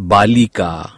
बालिका।